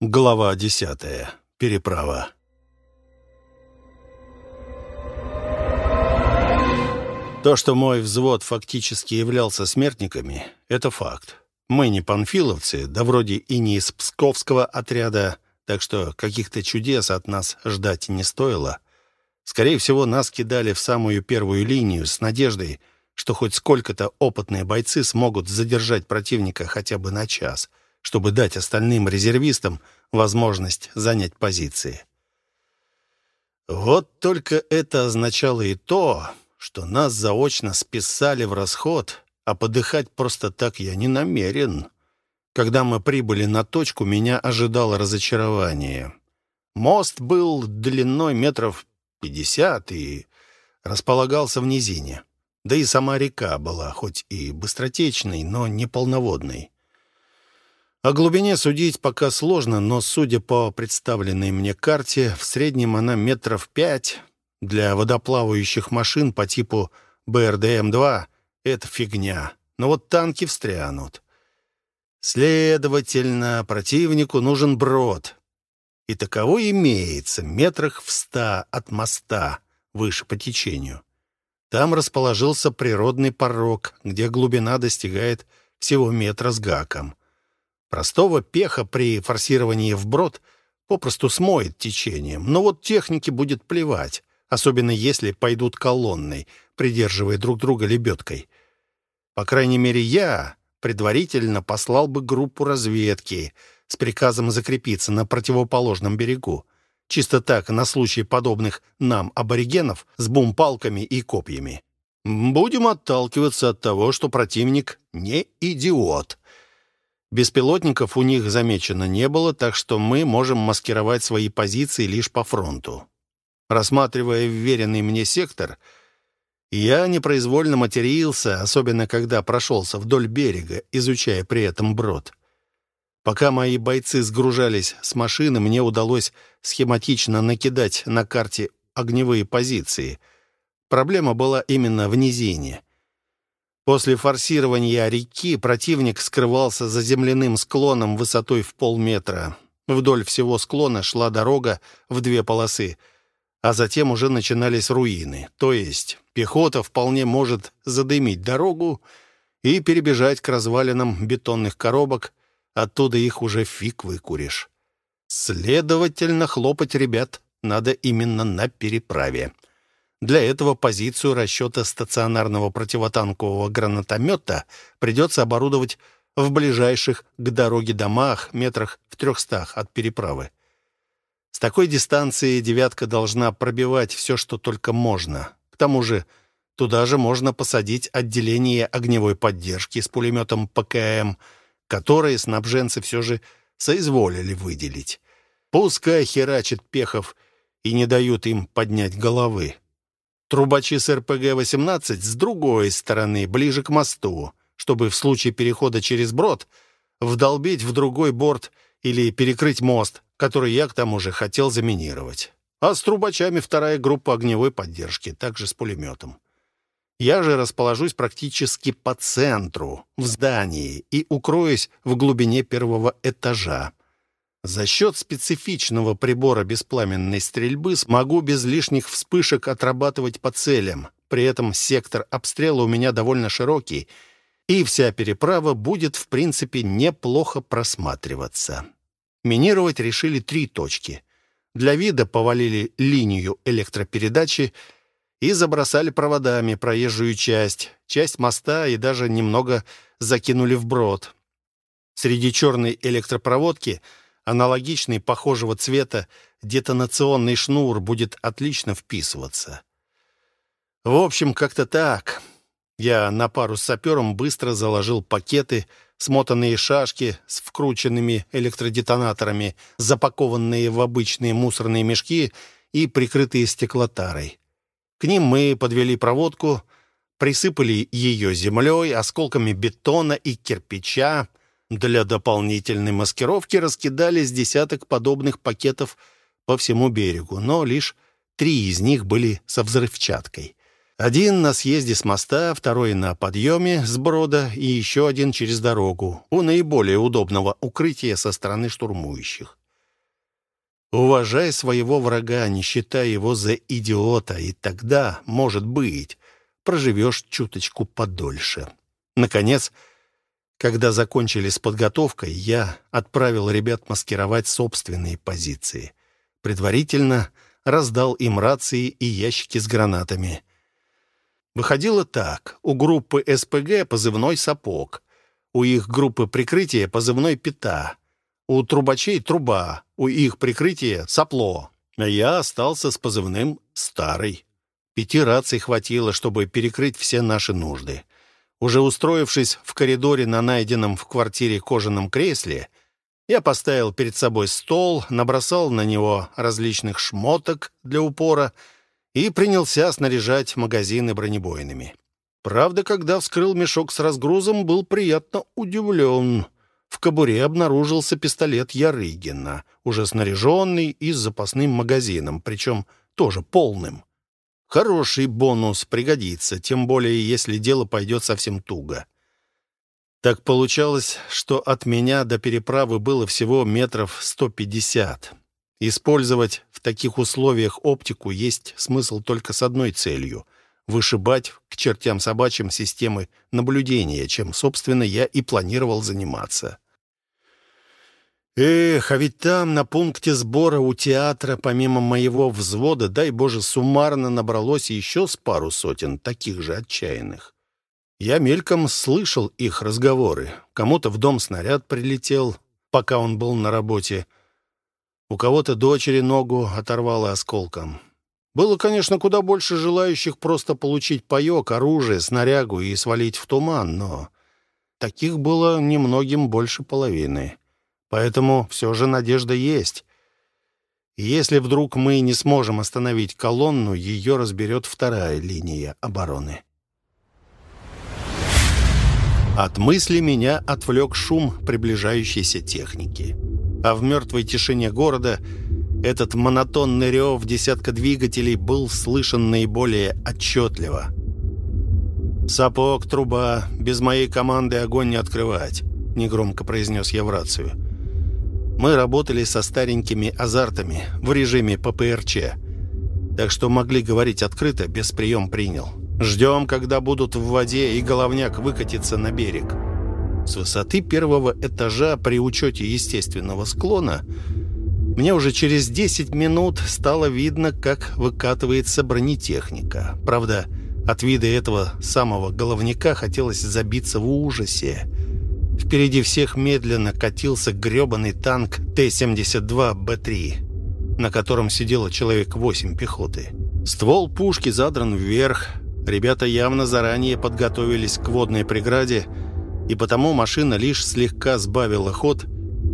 Глава десятая. Переправа. То, что мой взвод фактически являлся смертниками, это факт. Мы не панфиловцы, да вроде и не из псковского отряда, так что каких-то чудес от нас ждать не стоило. Скорее всего, нас кидали в самую первую линию с надеждой, что хоть сколько-то опытные бойцы смогут задержать противника хотя бы на час — чтобы дать остальным резервистам возможность занять позиции. Вот только это означало и то, что нас заочно списали в расход, а подыхать просто так я не намерен. Когда мы прибыли на точку, меня ожидало разочарование. Мост был длиной метров пятьдесят и располагался в низине. Да и сама река была хоть и быстротечной, но не полноводной. О глубине судить пока сложно, но, судя по представленной мне карте, в среднем она метров пять. Для водоплавающих машин по типу БРДМ-2 это фигня. Но вот танки встрянут. Следовательно, противнику нужен брод. И таковой имеется метрах в ста от моста, выше по течению. Там расположился природный порог, где глубина достигает всего метра с гаком. Простого пеха при форсировании вброд попросту смоет течением, но вот технике будет плевать, особенно если пойдут колонной, придерживая друг друга лебедкой. По крайней мере, я предварительно послал бы группу разведки с приказом закрепиться на противоположном берегу. Чисто так, на случай подобных нам аборигенов с бумпалками и копьями. Будем отталкиваться от того, что противник не идиот — Беспилотников у них замечено не было, так что мы можем маскировать свои позиции лишь по фронту. Рассматривая вверенный мне сектор, я непроизвольно матерился, особенно когда прошелся вдоль берега, изучая при этом брод. Пока мои бойцы сгружались с машины, мне удалось схематично накидать на карте огневые позиции. Проблема была именно в низине — После форсирования реки противник скрывался за земляным склоном высотой в полметра. Вдоль всего склона шла дорога в две полосы, а затем уже начинались руины. То есть пехота вполне может задымить дорогу и перебежать к развалинам бетонных коробок, оттуда их уже фиг выкуришь. Следовательно, хлопать ребят надо именно на переправе. Для этого позицию расчета стационарного противотанкового гранатомета придется оборудовать в ближайших к дороге домах метрах в трехстах от переправы. С такой дистанции «девятка» должна пробивать все, что только можно. К тому же туда же можно посадить отделение огневой поддержки с пулеметом ПКМ, которые снабженцы все же соизволили выделить. Пускай херачит Пехов и не дают им поднять головы. Трубачи с РПГ-18 с другой стороны, ближе к мосту, чтобы в случае перехода через брод вдолбить в другой борт или перекрыть мост, который я к тому же хотел заминировать. А с трубачами вторая группа огневой поддержки, также с пулеметом. Я же расположусь практически по центру, в здании, и укроюсь в глубине первого этажа. За счет специфичного прибора беспламенной стрельбы смогу без лишних вспышек отрабатывать по целям. При этом сектор обстрела у меня довольно широкий, и вся переправа будет, в принципе, неплохо просматриваться. Минировать решили три точки. Для вида повалили линию электропередачи и забросали проводами проезжую часть, часть моста и даже немного закинули вброд. Среди черной электропроводки — аналогичный похожего цвета детонационный шнур будет отлично вписываться. В общем, как-то так. Я на пару с сапером быстро заложил пакеты, смотанные шашки с вкрученными электродетонаторами, запакованные в обычные мусорные мешки и прикрытые стеклотарой. К ним мы подвели проводку, присыпали ее землей, осколками бетона и кирпича, для дополнительной маскировки раскидались десяток подобных пакетов по всему берегу, но лишь три из них были со взрывчаткой. Один на съезде с моста, второй на подъеме с брода и еще один через дорогу, у наиболее удобного укрытия со стороны штурмующих. Уважай своего врага, не считай его за идиота, и тогда, может быть, проживешь чуточку подольше. Наконец, когда закончили с подготовкой, я отправил ребят маскировать собственные позиции. Предварительно раздал им рации и ящики с гранатами. Выходило так. У группы СПГ позывной «Сапог». У их группы прикрытия позывной «Пита». У трубачей труба, у их прикрытия сопло. А я остался с позывным «Старый». Пяти раций хватило, чтобы перекрыть все наши нужды. Уже устроившись в коридоре на найденном в квартире кожаном кресле, я поставил перед собой стол, набросал на него различных шмоток для упора и принялся снаряжать магазины бронебойными. Правда, когда вскрыл мешок с разгрузом, был приятно удивлен — в кобуре обнаружился пистолет Ярыгина, уже снаряженный и с запасным магазином, причем тоже полным. Хороший бонус пригодится, тем более, если дело пойдет совсем туго. Так получалось, что от меня до переправы было всего метров 150. Использовать в таких условиях оптику есть смысл только с одной целью — вышибать к чертям собачьим системы наблюдения, чем, собственно, я и планировал заниматься. Эх, а ведь там, на пункте сбора у театра, помимо моего взвода, дай Боже, суммарно набралось еще с пару сотен таких же отчаянных. Я мельком слышал их разговоры. Кому-то в дом снаряд прилетел, пока он был на работе. У кого-то дочери ногу оторвало осколком. Было, конечно, куда больше желающих просто получить паёк, оружие, снарягу и свалить в туман, но таких было немногим больше половины. Поэтому все же надежда есть. Если вдруг мы не сможем остановить колонну, ее разберет вторая линия обороны. От мысли меня отвлек шум приближающейся техники. А в мертвой тишине города этот монотонный рев десятка двигателей был слышен наиболее отчетливо. «Сапог, труба, без моей команды огонь не открывать», — негромко произнес я в рацию. Мы работали со старенькими азартами в режиме ППРЧ, так что могли говорить открыто, без прием принял. Ждем, когда будут в воде и головняк выкатится на берег. С высоты первого этажа при учете естественного склона мне уже через 10 минут стало видно, как выкатывается бронетехника. Правда, от вида этого самого головняка хотелось забиться в ужасе. Впереди всех медленно катился грёбаный танк Т-72Б3, на котором сидело человек 8 пехоты. Ствол пушки задран вверх. Ребята явно заранее подготовились к водной преграде, и потому машина лишь слегка сбавила ход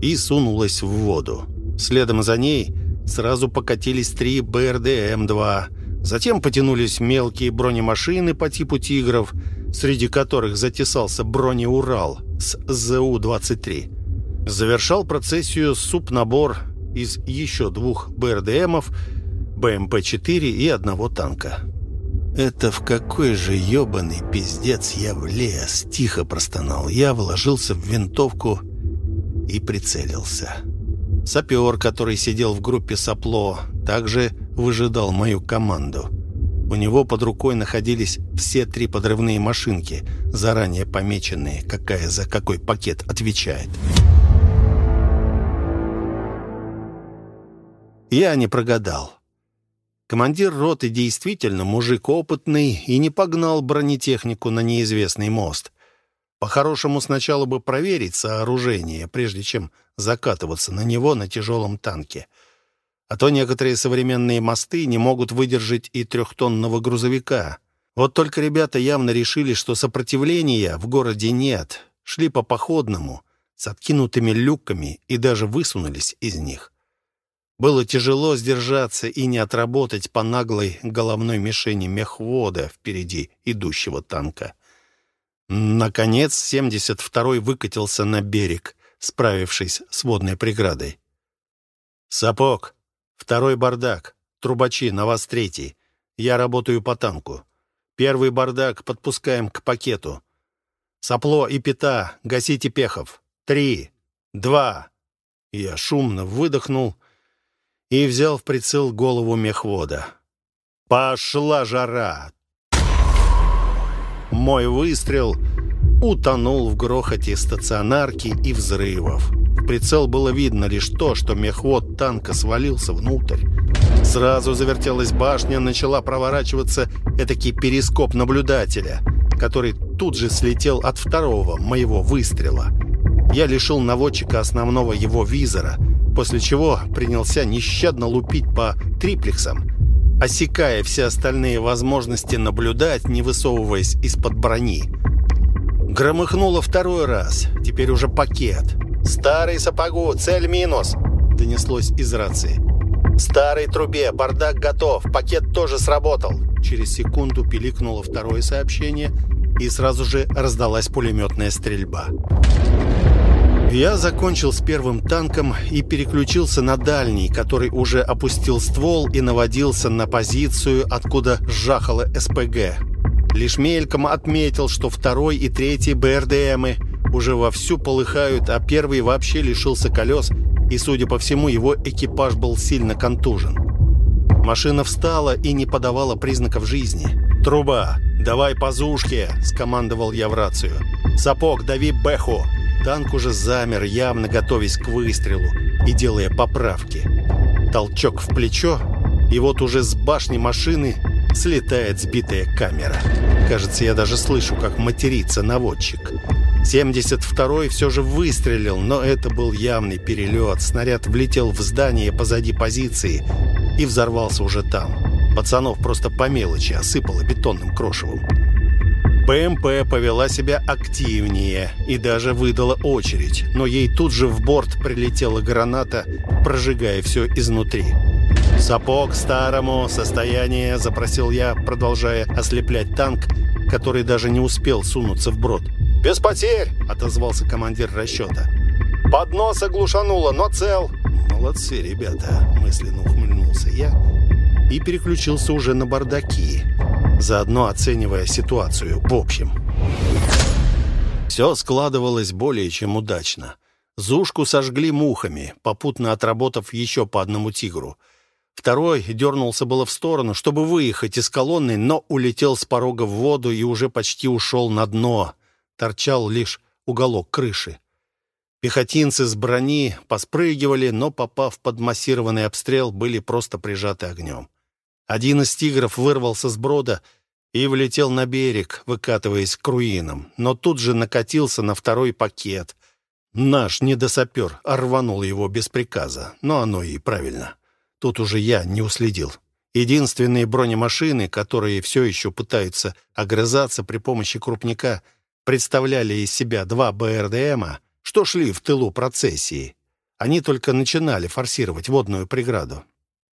и сунулась в воду. Следом за ней сразу покатились три БРДМ-2. Затем потянулись мелкие бронемашины по типу «Тигров», среди которых затесался бронеурал с ЗУ-23. Завершал процессию субнабор из еще двух БРДМов, БМП-4 и одного танка. «Это в какой же ебаный пиздец я влез!» — тихо простонал. Я вложился в винтовку и прицелился. Сапер, который сидел в группе Сопло, также выжидал мою команду. У него под рукой находились все три подрывные машинки, заранее помеченные, какая за какой пакет отвечает. Я не прогадал. Командир роты действительно мужик опытный и не погнал бронетехнику на неизвестный мост. По-хорошему, сначала бы проверить сооружение, прежде чем закатываться на него на тяжелом танке. А то некоторые современные мосты не могут выдержать и трехтонного грузовика. Вот только ребята явно решили, что сопротивления в городе нет. Шли по походному, с откинутыми люками и даже высунулись из них. Было тяжело сдержаться и не отработать по наглой головной мишени мехвода впереди идущего танка. Наконец, 72-й выкатился на берег, справившись с водной преградой. «Сапог, второй бардак, трубачи, на вас третий. Я работаю по танку. Первый бардак подпускаем к пакету. Сопло и пята, гасите пехов. Три, два». Я шумно выдохнул и взял в прицел голову мехвода. Пошла жара! Мой выстрел утонул в грохоте стационарки и взрывов. Прицел было видно лишь то, что мехвод танка свалился внутрь. Сразу завертелась башня, начала проворачиваться этакий перископ наблюдателя, который тут же слетел от второго моего выстрела. Я лишил наводчика основного его визора, после чего принялся нещадно лупить по триплексам, осекая все остальные возможности наблюдать, не высовываясь из-под брони. Громыхнуло второй раз, теперь уже пакет. «Старый сапогу, цель минус!» — донеслось из рации. «Старой трубе, бардак готов, пакет тоже сработал!» Через секунду пиликнуло второе сообщение, и сразу же раздалась пулеметная стрельба. Я закончил с первым танком и переключился на дальний, который уже опустил ствол и наводился на позицию, откуда жахало СПГ. Лишь мельком отметил, что второй и третий БРДМы уже вовсю полыхают, а первый вообще лишился колес, и, судя по всему, его экипаж был сильно контужен. Машина встала и не подавала признаков жизни. «Труба, давай по зушке!» – скомандовал я в рацию. «Сапог, дави бэху!» Танк уже замер, явно готовясь к выстрелу и делая поправки. Толчок в плечо, и вот уже с башни машины слетает сбитая камера. Кажется, я даже слышу, как матерится наводчик. 72-й все же выстрелил, но это был явный перелет. Снаряд влетел в здание позади позиции и взорвался уже там. Пацанов просто по мелочи осыпало бетонным крошевом. ПМП повела себя активнее и даже выдала очередь, но ей тут же в борт прилетела граната, прожигая все изнутри. «Сапог старому, состояние», — запросил я, продолжая ослеплять танк, который даже не успел сунуться в брод. «Без потерь!» — отозвался командир расчета. «Поднос оглушануло, но цел!» «Молодцы, ребята!» — мысленно ухмыльнулся я и переключился уже на бардаки, заодно оценивая ситуацию в общем. Все складывалось более чем удачно. Зушку сожгли мухами, попутно отработав еще по одному тигру — Второй дернулся было в сторону, чтобы выехать из колонны, но улетел с порога в воду и уже почти ушел на дно. Торчал лишь уголок крыши. Пехотинцы с брони поспрыгивали, но, попав под массированный обстрел, были просто прижаты огнем. Один из тигров вырвался с брода и влетел на берег, выкатываясь к руинам, но тут же накатился на второй пакет. Наш недосапер рванул его без приказа, но оно и правильно. Тут уже я не уследил. Единственные бронемашины, которые все еще пытаются огрызаться при помощи крупника, представляли из себя два БРДМа, что шли в тылу процессии. Они только начинали форсировать водную преграду.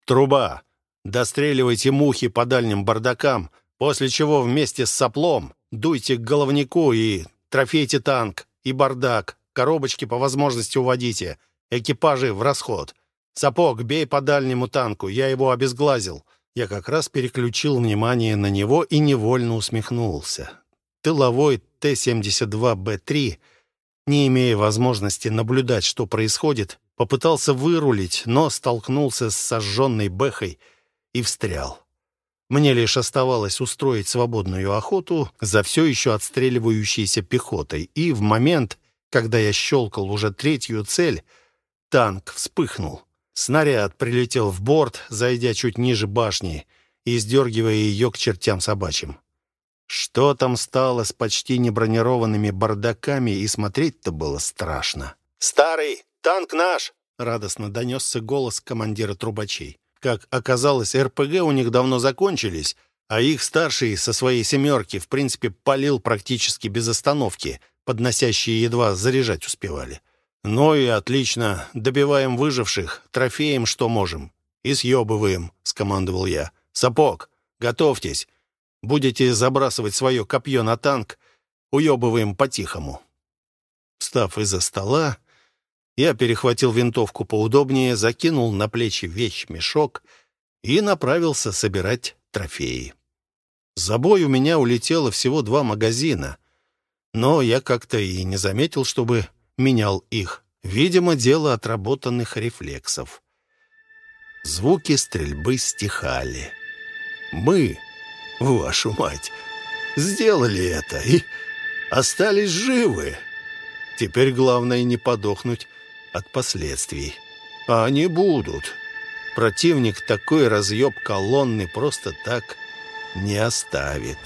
«Труба! Достреливайте мухи по дальним бардакам, после чего вместе с соплом дуйте к головнику и трофейте танк и бардак, коробочки по возможности уводите, экипажи в расход. «Сапог, бей по дальнему танку, я его обезглазил». Я как раз переключил внимание на него и невольно усмехнулся. Тыловой Т-72Б3, не имея возможности наблюдать, что происходит, попытался вырулить, но столкнулся с сожженной бэхой и встрял. Мне лишь оставалось устроить свободную охоту за все еще отстреливающейся пехотой, и в момент, когда я щелкал уже третью цель, танк вспыхнул. Снаряд прилетел в борт, зайдя чуть ниже башни и сдергивая ее к чертям собачьим. Что там стало с почти небронированными бардаками, и смотреть-то было страшно. «Старый, танк наш!» — радостно донесся голос командира трубачей. Как оказалось, РПГ у них давно закончились, а их старший со своей «семерки» в принципе палил практически без остановки, подносящие едва заряжать успевали. «Ну и отлично. Добиваем выживших, трофеем, что можем. И съебываем», — скомандовал я. «Сапог, готовьтесь. Будете забрасывать свое копье на танк, уебываем по-тихому». Встав из-за стола, я перехватил винтовку поудобнее, закинул на плечи вещь-мешок и направился собирать трофеи. За бой у меня улетело всего два магазина, но я как-то и не заметил, чтобы менял их. Видимо, дело отработанных рефлексов. Звуки стрельбы стихали. Мы, вашу мать, сделали это и остались живы. Теперь главное не подохнуть от последствий. А они будут. Противник такой разъеб колонны просто так не оставит».